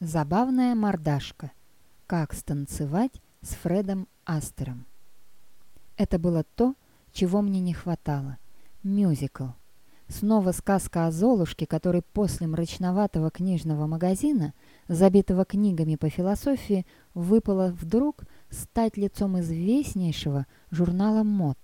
Забавная мордашка. Как станцевать с Фредом Астером. Это было то, чего мне не хватало. Мюзикл. Снова сказка о Золушке, который после мрачноватого книжного магазина, забитого книгами по философии, выпало вдруг стать лицом известнейшего журнала мод.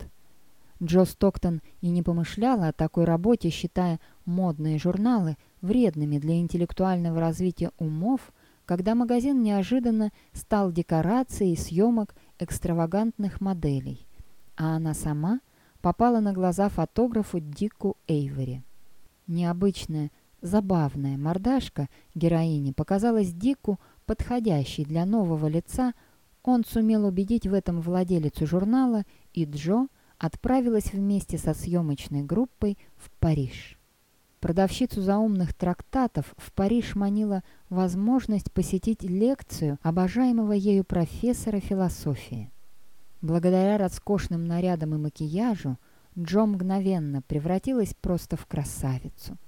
Джо Стоктон и не помышляла о такой работе, считая модные журналы вредными для интеллектуального развития умов, когда магазин неожиданно стал декорацией съемок экстравагантных моделей, а она сама попала на глаза фотографу Дику Эйвери. Необычная, забавная мордашка героини показалась Дику подходящей для нового лица, он сумел убедить в этом владелицу журнала, и Джо отправилась вместе со съемочной группой в Париж. Продавщицу заумных трактатов в Париж манила возможность посетить лекцию обожаемого ею профессора философии. Благодаря роскошным нарядам и макияжу Джо мгновенно превратилась просто в красавицу.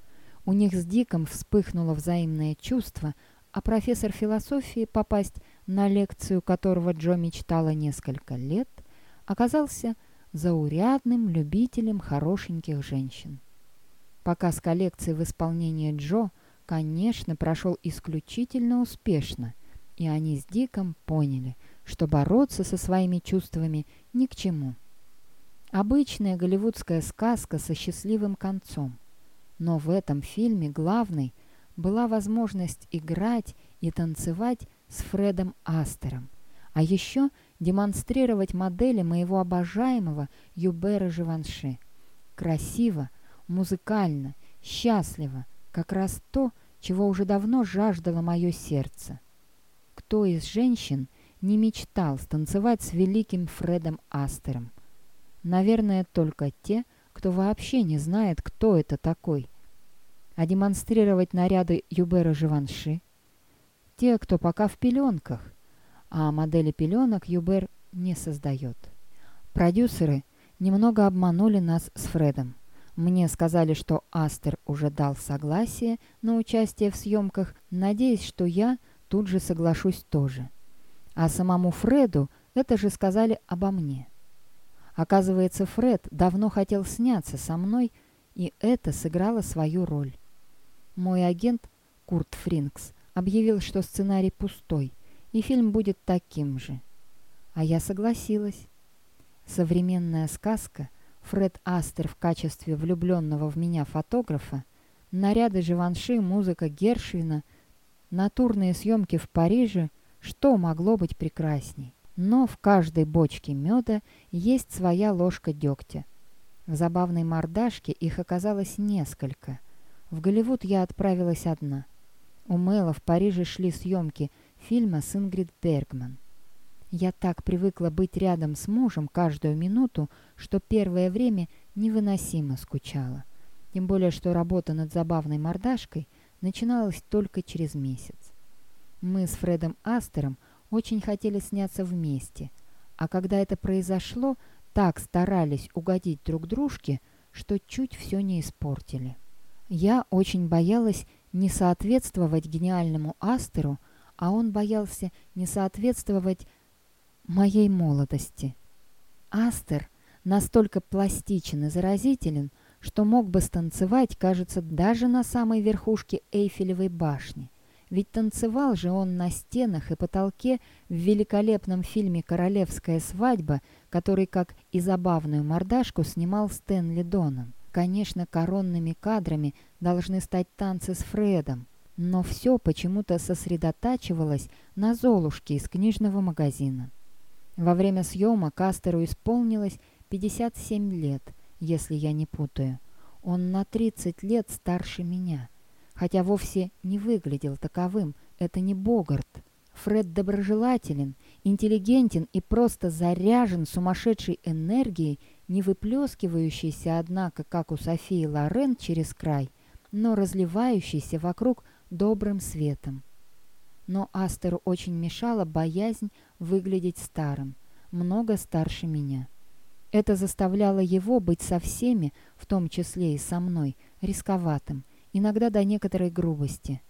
У них с Диком вспыхнуло взаимное чувство, а профессор философии, попасть на лекцию которого Джо мечтала несколько лет, оказался заурядным любителем хорошеньких женщин. Показ коллекции в исполнении Джо, конечно, прошел исключительно успешно, и они с Диком поняли, что бороться со своими чувствами ни к чему. Обычная голливудская сказка со счастливым концом. Но в этом фильме главной была возможность играть и танцевать с Фредом Астером, а еще демонстрировать модели моего обожаемого Юбера Живанши. Красиво, музыкально, счастливо, как раз то, чего уже давно жаждало мое сердце. Кто из женщин не мечтал станцевать с великим Фредом Астером? Наверное, только те, кто вообще не знает, кто это такой. А демонстрировать наряды Юбера Живанши? Те, кто пока в пеленках, а модели пеленок Юбер не создает. Продюсеры немного обманули нас с Фредом. Мне сказали, что Астер уже дал согласие на участие в съемках, надеясь, что я тут же соглашусь тоже. А самому Фреду это же сказали обо мне. Оказывается, Фред давно хотел сняться со мной, и это сыграло свою роль. Мой агент Курт Фринкс объявил, что сценарий пустой, и фильм будет таким же. А я согласилась. Современная сказка Фред Астер в качестве влюбленного в меня фотографа, наряды Живанши, музыка Гершвина, натурные съемки в Париже, что могло быть прекрасней? Но в каждой бочке меда есть своя ложка дегтя. В забавной мордашке их оказалось несколько. В Голливуд я отправилась одна. У Мэла в Париже шли съемки фильма с Ингрид Бергман. Я так привыкла быть рядом с мужем каждую минуту, что первое время невыносимо скучала. Тем более, что работа над забавной мордашкой начиналась только через месяц. Мы с Фредом Астером очень хотели сняться вместе, а когда это произошло, так старались угодить друг дружке, что чуть все не испортили. Я очень боялась не соответствовать гениальному Астеру, а он боялся не соответствовать моей молодости. Астер настолько пластичен и заразителен, что мог бы станцевать, кажется, даже на самой верхушке Эйфелевой башни. Ведь танцевал же он на стенах и потолке в великолепном фильме «Королевская свадьба», который, как и забавную мордашку, снимал Стэнли Доном. Конечно, коронными кадрами должны стать танцы с Фредом, но все почему-то сосредотачивалось на Золушке из книжного магазина. Во время съема Кастеру исполнилось 57 лет, если я не путаю. Он на 30 лет старше меня, хотя вовсе не выглядел таковым, это не Богарт. Фред доброжелателен, интеллигентен и просто заряжен сумасшедшей энергией, не выплескивающейся, однако, как у Софии Лорен через край, но разливающейся вокруг добрым светом но Астеру очень мешала боязнь выглядеть старым, много старше меня. Это заставляло его быть со всеми, в том числе и со мной, рисковатым, иногда до некоторой грубости.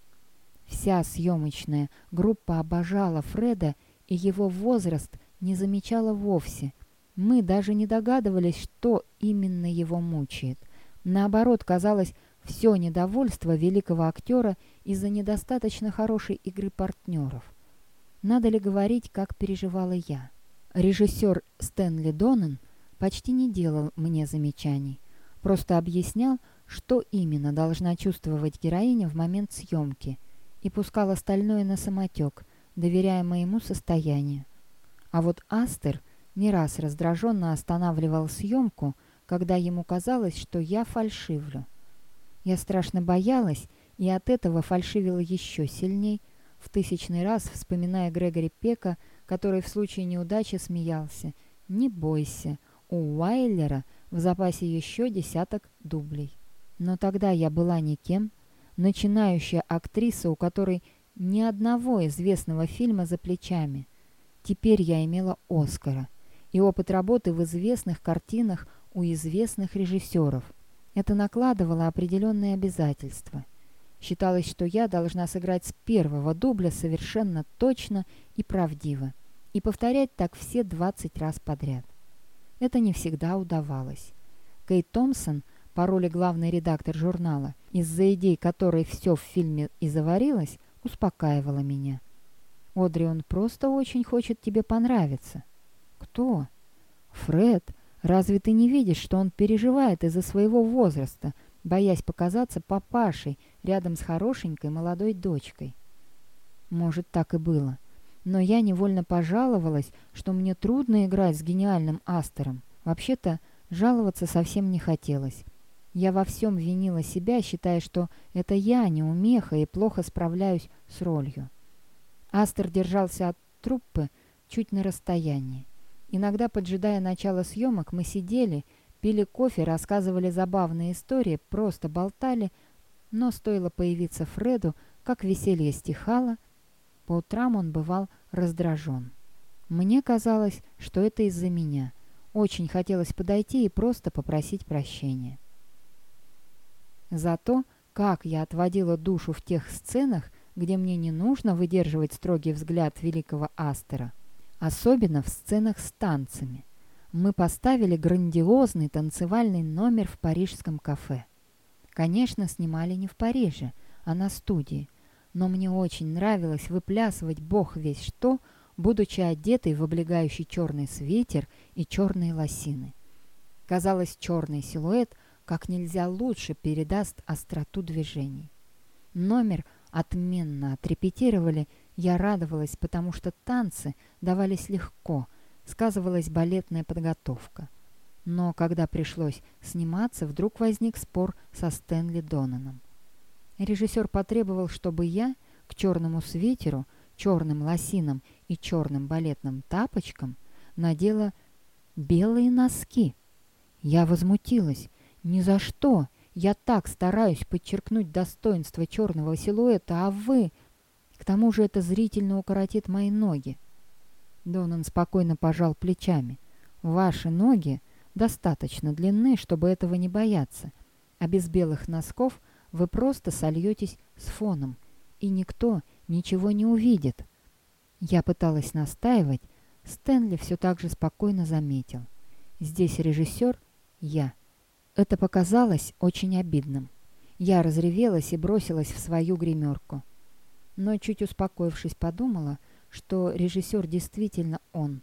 Вся съемочная группа обожала Фреда, и его возраст не замечала вовсе. Мы даже не догадывались, что именно его мучает. Наоборот, казалось, все недовольство великого актера из-за недостаточно хорошей игры партнеров. Надо ли говорить, как переживала я? Режиссер Стэнли Доннен почти не делал мне замечаний, просто объяснял, что именно должна чувствовать героиня в момент съемки, и пускал остальное на самотек, доверяя моему состоянию. А вот Астер не раз раздраженно останавливал съемку, когда ему казалось, что я фальшивлю. Я страшно боялась и от этого фальшивила еще сильней, в тысячный раз вспоминая Грегори Пека, который в случае неудачи смеялся. «Не бойся, у Уайлера в запасе еще десяток дублей». Но тогда я была никем, начинающая актриса, у которой ни одного известного фильма за плечами. Теперь я имела Оскара и опыт работы в известных картинах у известных режиссеров. Это накладывало определенные обязательства. Считалось, что я должна сыграть с первого дубля совершенно точно и правдиво, и повторять так все 20 раз подряд. Это не всегда удавалось. Кейт Томпсон, по роли главный редактор журнала, из-за идей которой все в фильме и заварилось, успокаивала меня. «Одри, он просто очень хочет тебе понравиться». «Кто?» «Фред. Разве ты не видишь, что он переживает из-за своего возраста, боясь показаться папашей рядом с хорошенькой молодой дочкой?» Может, так и было. Но я невольно пожаловалась, что мне трудно играть с гениальным Астером. Вообще-то, жаловаться совсем не хотелось. Я во всем винила себя, считая, что это я неумеха и плохо справляюсь с ролью. Астер держался от труппы чуть на расстоянии. Иногда, поджидая начала съемок, мы сидели, пили кофе, рассказывали забавные истории, просто болтали, но стоило появиться Фреду, как веселье стихало, по утрам он бывал раздражен. Мне казалось, что это из-за меня. Очень хотелось подойти и просто попросить прощения. За то, как я отводила душу в тех сценах, где мне не нужно выдерживать строгий взгляд великого Астера, особенно в сценах с танцами. Мы поставили грандиозный танцевальный номер в парижском кафе. Конечно, снимали не в Париже, а на студии, но мне очень нравилось выплясывать бог весь что, будучи одетой в облегающий черный свитер и черные лосины. Казалось, черный силуэт – как нельзя лучше передаст остроту движений. Номер отменно отрепетировали, я радовалась, потому что танцы давались легко, сказывалась балетная подготовка. Но когда пришлось сниматься, вдруг возник спор со Стэнли Донаном. Режиссер потребовал, чтобы я к черному свитеру, черным лосинам и черным балетным тапочкам надела белые носки. Я возмутилась. «Ни за что! Я так стараюсь подчеркнуть достоинство черного силуэта, а вы...» «К тому же это зрительно укоротит мои ноги». Донан спокойно пожал плечами. «Ваши ноги достаточно длинны, чтобы этого не бояться, а без белых носков вы просто сольетесь с фоном, и никто ничего не увидит». Я пыталась настаивать, Стэнли все так же спокойно заметил. «Здесь режиссер — я». Это показалось очень обидным. Я разревелась и бросилась в свою гримерку. Но, чуть успокоившись, подумала, что режиссер действительно он.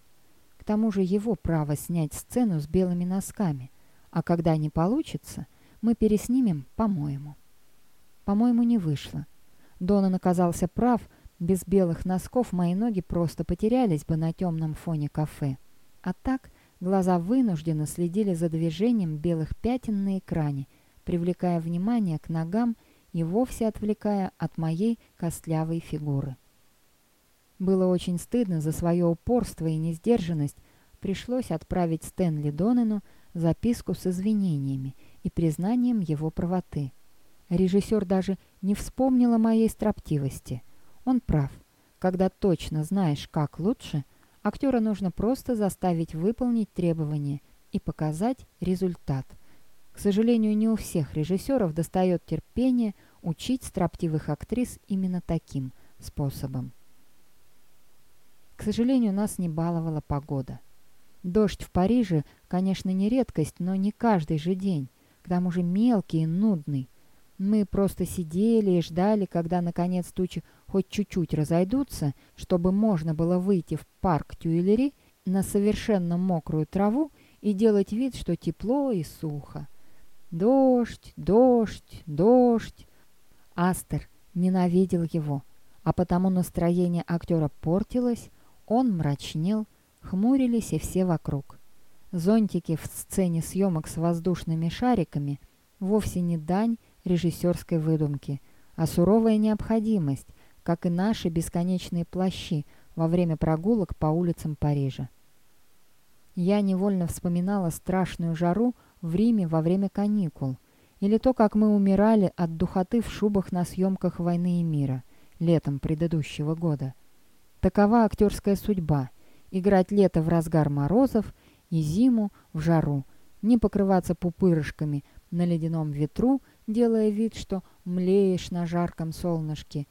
К тому же его право снять сцену с белыми носками, а когда не получится, мы переснимем по-моему. По-моему, не вышло. Донан оказался прав, без белых носков мои ноги просто потерялись бы на темном фоне кафе. А так Глаза вынужденно следили за движением белых пятен на экране, привлекая внимание к ногам и вовсе отвлекая от моей костлявой фигуры. Было очень стыдно за свое упорство и несдержанность, пришлось отправить Стэнли Донену записку с извинениями и признанием его правоты. Режиссер даже не вспомнил о моей строптивости. Он прав. Когда точно знаешь, как лучше – Актера нужно просто заставить выполнить требования и показать результат. К сожалению, не у всех режиссеров достает терпения учить строптивых актрис именно таким способом. К сожалению, нас не баловала погода. Дождь в Париже, конечно, не редкость, но не каждый же день. К тому же мелкий и нудный. Мы просто сидели и ждали, когда, наконец, тучи хоть чуть-чуть разойдутся, чтобы можно было выйти в парк Тюильри на совершенно мокрую траву и делать вид, что тепло и сухо. Дождь, дождь, дождь. Астер ненавидел его, а потому настроение актера портилось, он мрачнел, хмурились и все вокруг. Зонтики в сцене съемок с воздушными шариками вовсе не дань режиссерской выдумки, а суровая необходимость, как и наши бесконечные плащи во время прогулок по улицам Парижа. Я невольно вспоминала страшную жару в Риме во время каникул, или то, как мы умирали от духоты в шубах на съемках «Войны и мира» летом предыдущего года. Такова актерская судьба – играть лето в разгар морозов и зиму в жару, не покрываться пупырышками на ледяном ветру, делая вид, что млеешь на жарком солнышке,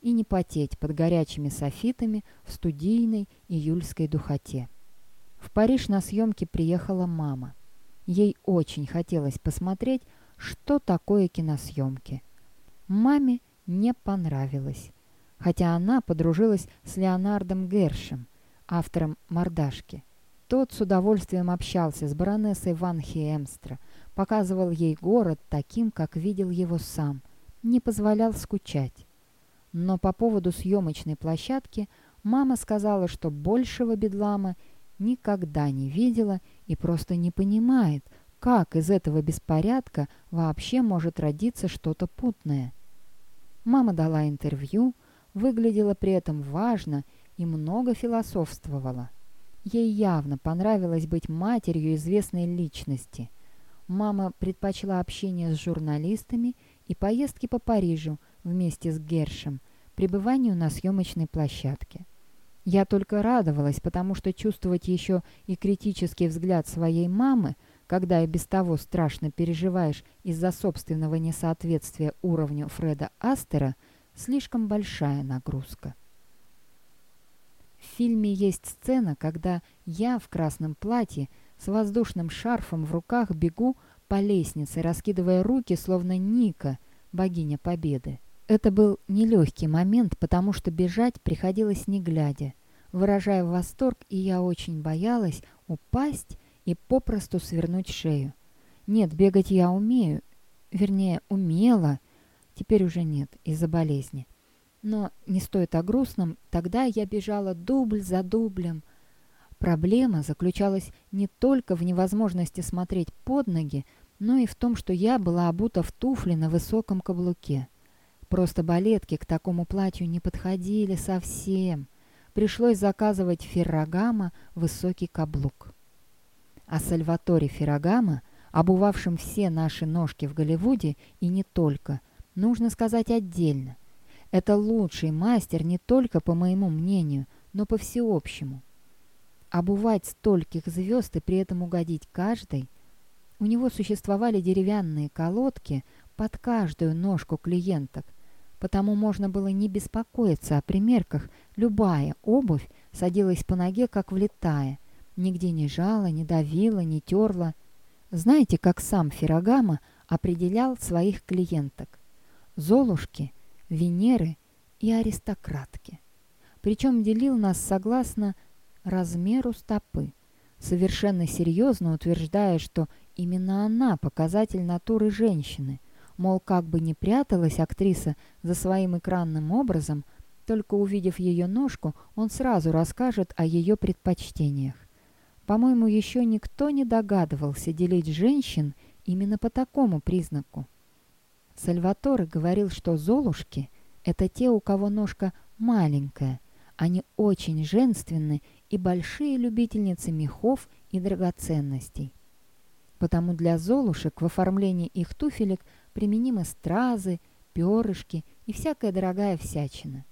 и не потеть под горячими софитами в студийной июльской духоте. В Париж на съемки приехала мама. Ей очень хотелось посмотреть, что такое киносъемки. Маме не понравилось, хотя она подружилась с Леонардом Гершем, автором «Мордашки». Тот с удовольствием общался с баронессой Ван Хиэмстра, показывал ей город таким, как видел его сам, не позволял скучать. Но по поводу съемочной площадки мама сказала, что большего бедлама никогда не видела и просто не понимает, как из этого беспорядка вообще может родиться что-то путное. Мама дала интервью, выглядела при этом важно и много философствовала. Ей явно понравилось быть матерью известной личности. Мама предпочла общение с журналистами и поездки по Парижу вместе с Гершем, пребыванию на съемочной площадке. Я только радовалась, потому что чувствовать еще и критический взгляд своей мамы, когда и без того страшно переживаешь из-за собственного несоответствия уровню Фреда Астера, слишком большая нагрузка. В фильме есть сцена, когда я в красном платье с воздушным шарфом в руках бегу по лестнице, раскидывая руки, словно Ника, богиня победы. Это был нелегкий момент, потому что бежать приходилось не глядя, выражая восторг, и я очень боялась упасть и попросту свернуть шею. Нет, бегать я умею, вернее, умела, теперь уже нет, из-за болезни. Но не стоит о грустном, тогда я бежала дубль за дублем. Проблема заключалась не только в невозможности смотреть под ноги, но и в том, что я была обута в туфли на высоком каблуке. Просто балетки к такому платью не подходили совсем. Пришлось заказывать Феррагама высокий каблук. А Сальваторе Феррагама, обувавшим все наши ножки в Голливуде и не только, нужно сказать отдельно. Это лучший мастер не только по моему мнению, но по всеобщему. Обувать стольких звезд и при этом угодить каждой. У него существовали деревянные колодки под каждую ножку клиенток, потому можно было не беспокоиться о примерках, любая обувь садилась по ноге, как влетая, нигде не жала, не давила, не терла. Знаете, как сам Феррагама определял своих клиенток? Золушки, Венеры и аристократки. Причем делил нас согласно размеру стопы, совершенно серьезно утверждая, что именно она показатель натуры женщины – Мол, как бы ни пряталась актриса за своим экранным образом, только увидев ее ножку, он сразу расскажет о ее предпочтениях. По-моему, еще никто не догадывался делить женщин именно по такому признаку. Сальваторе говорил, что золушки – это те, у кого ножка маленькая. Они очень женственны и большие любительницы мехов и драгоценностей. Потому для золушек в оформлении их туфелек – применимы стразы, перышки и всякая дорогая всячина.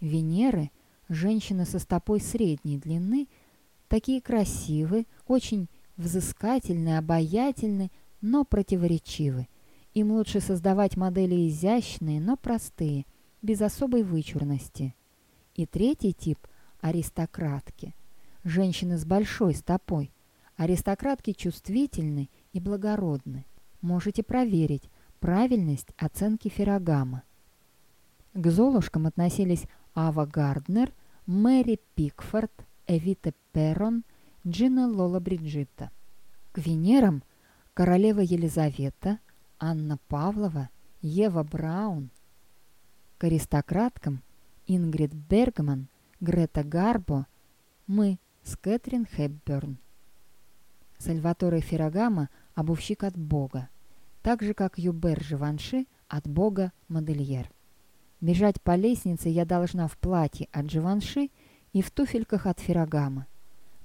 Венеры, женщины со стопой средней длины, такие красивые, очень взыскательны, обаятельны, но противоречивы. Им лучше создавать модели изящные, но простые, без особой вычурности. И третий тип – аристократки. Женщины с большой стопой. Аристократки чувствительны и благородны. Можете проверить правильность оценки Феррагама. К Золушкам относились Ава Гарднер, Мэри Пикфорд, Эвита Перрон, Джина Лола Бриджитта. К Венерам – королева Елизавета, Анна Павлова, Ева Браун. К аристократкам – Ингрид Бергман, Грета Гарбо, мы с Кэтрин Хепберн. Сальваторе Феррагамо – обувщик от Бога, так же, как Юбер Живанши от Бога Модельер. Бежать по лестнице я должна в платье от Живанши и в туфельках от Феррагама.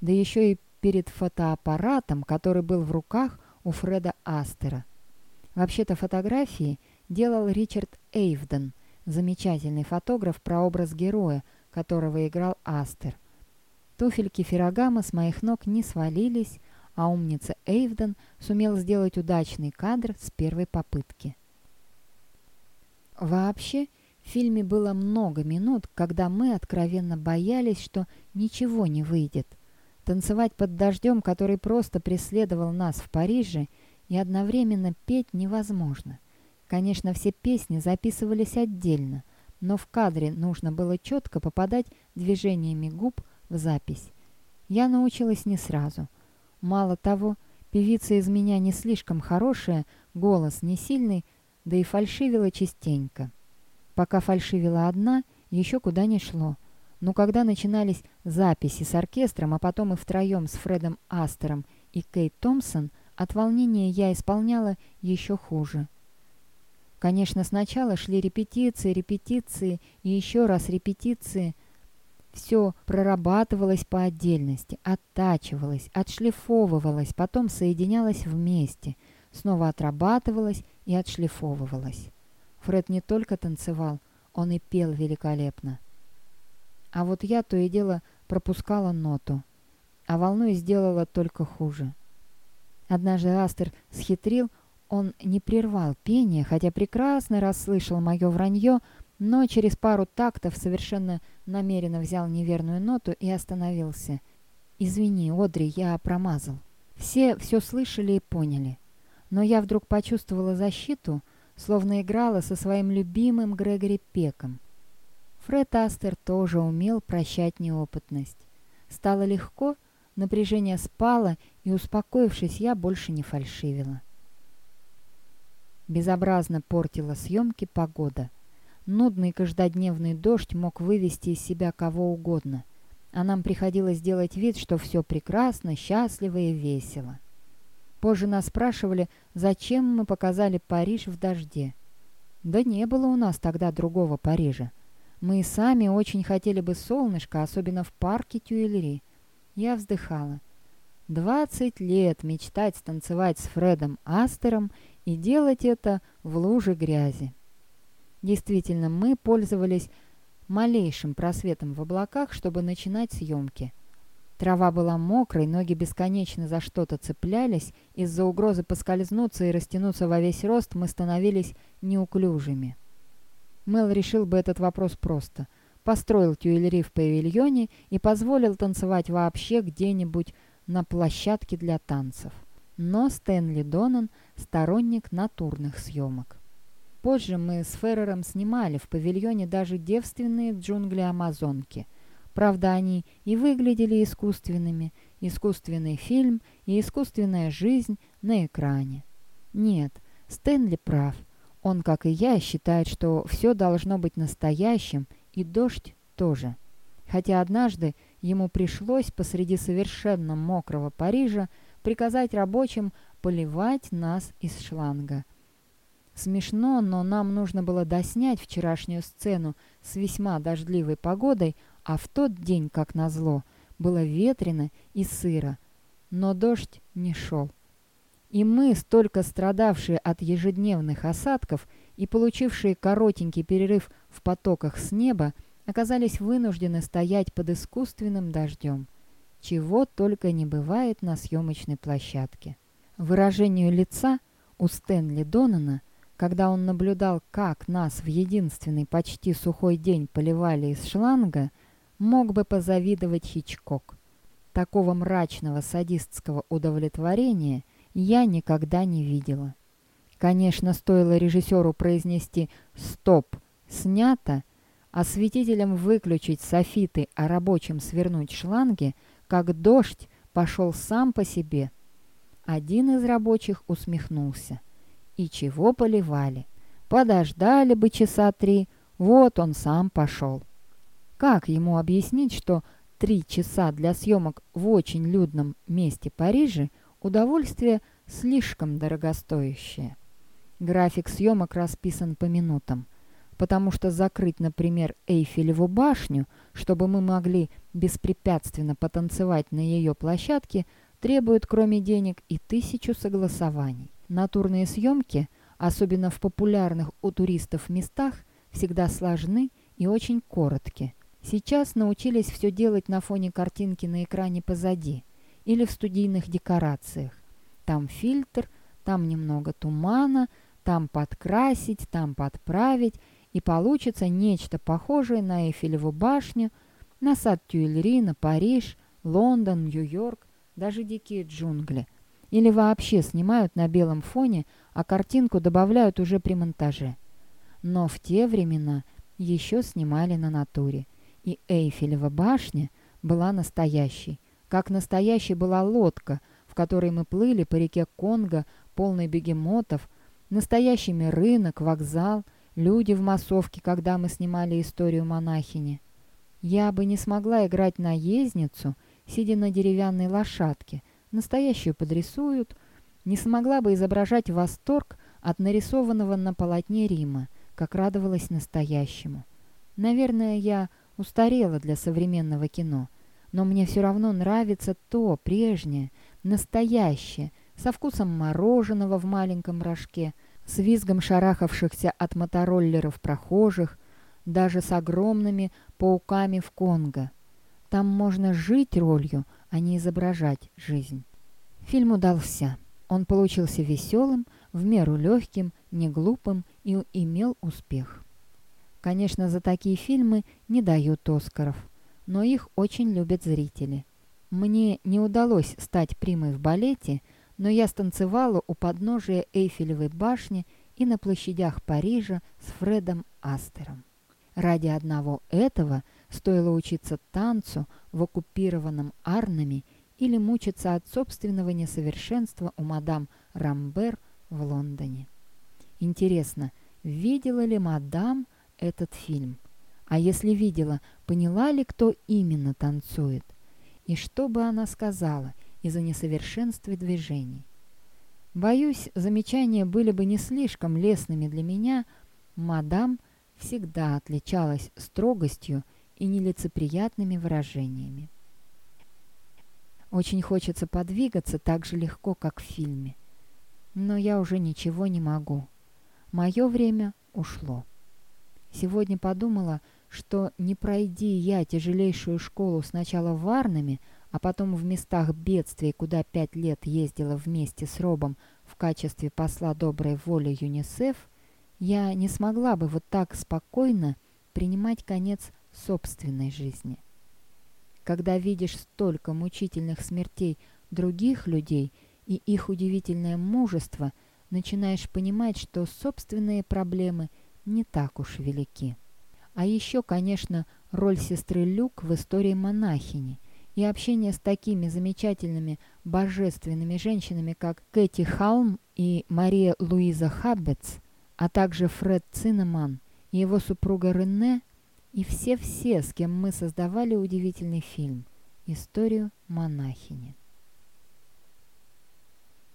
Да еще и перед фотоаппаратом, который был в руках у Фреда Астера. Вообще-то фотографии делал Ричард Эйвден, замечательный фотограф про образ героя, которого играл Астер. Туфельки Феррагама с моих ног не свалились, а умница Эйвден сумел сделать удачный кадр с первой попытки. Вообще, в фильме было много минут, когда мы откровенно боялись, что ничего не выйдет. Танцевать под дождем, который просто преследовал нас в Париже, и одновременно петь невозможно. Конечно, все песни записывались отдельно, но в кадре нужно было четко попадать движениями губ в запись. Я научилась не сразу – Мало того, певица из меня не слишком хорошая, голос не сильный, да и фальшивила частенько. Пока фальшивила одна, еще куда не шло. Но когда начинались записи с оркестром, а потом и втроем с Фредом Астером и Кейт Томпсон, от волнения я исполняла еще хуже. Конечно, сначала шли репетиции, репетиции и еще раз репетиции, все прорабатывалось по отдельности, оттачивалось, отшлифовывалось, потом соединялось вместе, снова отрабатывалось и отшлифовывалось. Фред не только танцевал, он и пел великолепно. А вот я то и дело пропускала ноту, а волной сделала только хуже. Однажды Астер схитрил, он не прервал пение, хотя прекрасно расслышал мое вранье, но через пару тактов совершенно намеренно взял неверную ноту и остановился. «Извини, Одри, я промазал». Все все слышали и поняли. Но я вдруг почувствовала защиту, словно играла со своим любимым Грегори Пеком. Фред Астер тоже умел прощать неопытность. Стало легко, напряжение спало, и, успокоившись, я больше не фальшивила. Безобразно портила съемки погода — Нудный каждодневный дождь мог вывести из себя кого угодно, а нам приходилось делать вид, что все прекрасно, счастливо и весело. Позже нас спрашивали, зачем мы показали Париж в дожде. Да не было у нас тогда другого Парижа. Мы и сами очень хотели бы солнышко, особенно в парке Тюильри. Я вздыхала. Двадцать лет мечтать станцевать с Фредом Астером и делать это в луже грязи. Действительно, мы пользовались малейшим просветом в облаках, чтобы начинать съемки. Трава была мокрой, ноги бесконечно за что-то цеплялись, из-за угрозы поскользнуться и растянуться во весь рост мы становились неуклюжими. Мэл решил бы этот вопрос просто. Построил тюэлери в павильоне и позволил танцевать вообще где-нибудь на площадке для танцев. Но Стэнли Донан – сторонник натурных съемок. Позже мы с Феррером снимали в павильоне даже девственные джунгли Амазонки. Правда, они и выглядели искусственными, искусственный фильм и искусственная жизнь на экране. Нет, Стэнли прав. Он, как и я, считает, что все должно быть настоящим, и дождь тоже. Хотя однажды ему пришлось посреди совершенно мокрого Парижа приказать рабочим поливать нас из шланга – Смешно, но нам нужно было доснять вчерашнюю сцену с весьма дождливой погодой, а в тот день, как назло, было ветрено и сыро. Но дождь не шел. И мы, столько страдавшие от ежедневных осадков и получившие коротенький перерыв в потоках с неба, оказались вынуждены стоять под искусственным дождем. Чего только не бывает на съемочной площадке. Выражению лица у Стэнли Донана – когда он наблюдал, как нас в единственный почти сухой день поливали из шланга, мог бы позавидовать Хичкок. Такого мрачного садистского удовлетворения я никогда не видела. Конечно, стоило режиссеру произнести «стоп», «снято», осветителям выключить софиты, а рабочим свернуть шланги, как дождь пошел сам по себе. Один из рабочих усмехнулся. И чего поливали? Подождали бы часа три, вот он сам пошел. Как ему объяснить, что три часа для съемок в очень людном месте Парижа удовольствие слишком дорогостоящее? График съемок расписан по минутам потому что закрыть, например, Эйфелеву башню, чтобы мы могли беспрепятственно потанцевать на ее площадке, требует кроме денег и тысячу согласований. Натурные съемки, особенно в популярных у туристов местах, всегда сложны и очень короткие. Сейчас научились все делать на фоне картинки на экране позади или в студийных декорациях. Там фильтр, там немного тумана, там подкрасить, там подправить – и получится нечто похожее на Эйфелеву башню, на сад Тюильри, на Париж, Лондон, Нью-Йорк, даже дикие джунгли. Или вообще снимают на белом фоне, а картинку добавляют уже при монтаже. Но в те времена еще снимали на натуре, и Эйфелева башня была настоящей, как настоящей была лодка, в которой мы плыли по реке Конго, полной бегемотов, настоящими рынок, вокзал – люди в массовке, когда мы снимали историю монахини. Я бы не смогла играть наездницу, сидя на деревянной лошадке. Настоящую подрисуют. Не смогла бы изображать восторг от нарисованного на полотне Рима, как радовалась настоящему. Наверное, я устарела для современного кино, но мне все равно нравится то прежнее, настоящее, со вкусом мороженого в маленьком рожке – с визгом шарахавшихся от мотороллеров прохожих, даже с огромными пауками в Конго. Там можно жить ролью, а не изображать жизнь. Фильм удался. Он получился веселым, в меру легким, неглупым и имел успех. Конечно, за такие фильмы не дают Оскаров, но их очень любят зрители. Мне не удалось стать примой в балете – но я станцевала у подножия Эйфелевой башни и на площадях Парижа с Фредом Астером. Ради одного этого стоило учиться танцу в оккупированном Арнами или мучиться от собственного несовершенства у мадам Рамбер в Лондоне. Интересно, видела ли мадам этот фильм? А если видела, поняла ли, кто именно танцует? И что бы она сказала, из-за несовершенства движений. Боюсь, замечания были бы не слишком лестными для меня, мадам всегда отличалась строгостью и нелицеприятными выражениями. Очень хочется подвигаться так же легко, как в фильме. Но я уже ничего не могу. Мое время ушло. Сегодня подумала, что не пройди я тяжелейшую школу сначала в Варнаме, а потом в местах бедствий, куда пять лет ездила вместе с Робом в качестве посла доброй воли ЮНИСЕФ, я не смогла бы вот так спокойно принимать конец собственной жизни. Когда видишь столько мучительных смертей других людей и их удивительное мужество, начинаешь понимать, что собственные проблемы не так уж велики. А еще, конечно, роль сестры Люк в истории монахини – и общение с такими замечательными божественными женщинами, как Кэти Халм и Мария Луиза Хаббетс, а также Фред Циннеман и его супруга Рене, и все-все, с кем мы создавали удивительный фильм «Историю монахини».